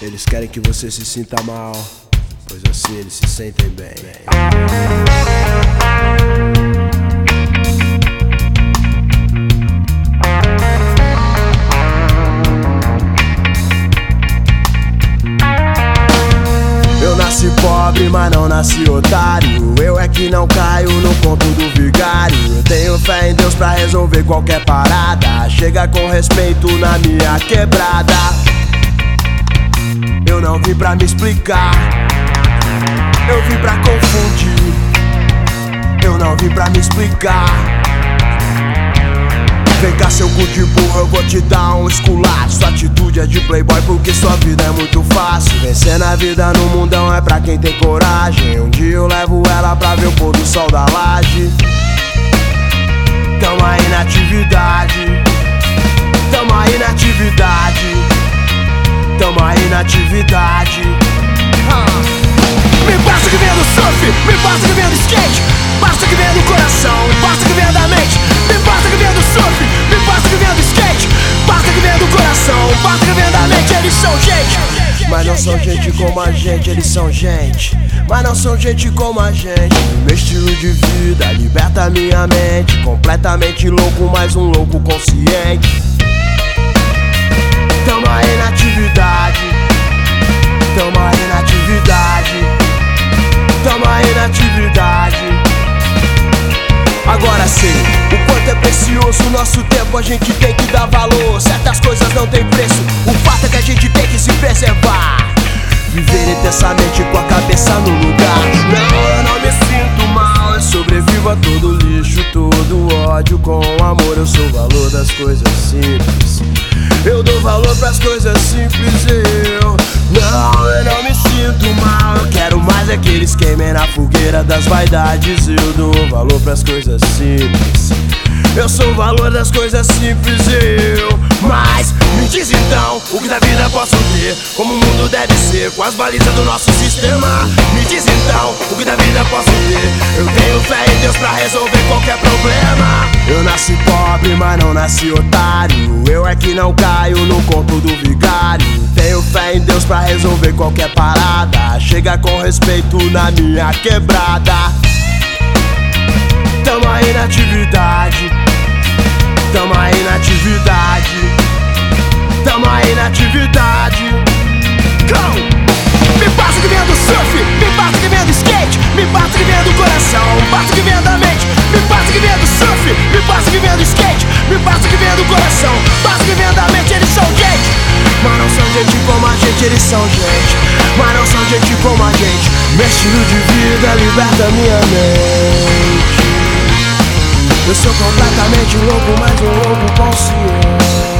Eles querem que você se sinta mal, pois assim eles se sentem bem. Eu nasci pobre, mas não nasci otário. Eu é que não caio no conto do vigário. Tenho fé em Deus pra resolver qualquer parada. Chega com respeito na minha quebrada. Eu não vim pra me explicar. Eu vim pra confundir. Eu não vim pra me explicar. Vem cá, seu cu de burro, eu vou te dar um esculacho. Sua atitude é de playboy porque sua vida é muito fácil. Vencer na vida no mundão é pra quem tem coragem. Um dia eu levo ela pra ver o pôr do sol da laje. Atividade. Me passa que vem do surf, me passa que vem do skate Passa que vem do coração, passa que vem da mente Me passa que vem do surf, me passa que vem do skate Passa que vem do coração, passa que vem da mente Eles são gente Mas não são gente como a gente, eles são gente. Mas não são gente como a gente. Meu estilo de vida liberta minha mente. Completamente louco, mas um louco consciente. O quanto é precioso o nosso tempo, a gente tem que dar valor. Certas coisas não tem preço, o fato é que a gente tem que se preservar. Viver intensamente com a cabeça no lugar. Não, eu não me sinto mal, eu sobrevivo a todo lixo, todo ódio com amor. Eu sou o valor das coisas simples. Eu dou valor pras coisas simples, eu Não, eu não me sinto mal Eu quero mais é que eles queimem na fogueira das vaidades Eu dou valor pras coisas simples. Eu sou o valor das coisas simples, eu. Mas, me diz então, o que da vida posso ter Como o mundo deve ser, com as balizas do nosso sistema. Me diz então, o que da vida posso ter Eu tenho fé em Deus pra resolver qualquer problema. Eu nasci pobre, mas não nasci otário. Eu é que não caio no conto do vigário. Tenho fé em Deus pra resolver qualquer parada. Chega com respeito na minha quebrada. Tamo aí na atividade. Tamo aí na atividade. Tamo aí na atividade eles são gente. Mas não são gente como a gente. Meu estilo de vida liberta minha mente. Eu sou completamente louco, mas um louco consciente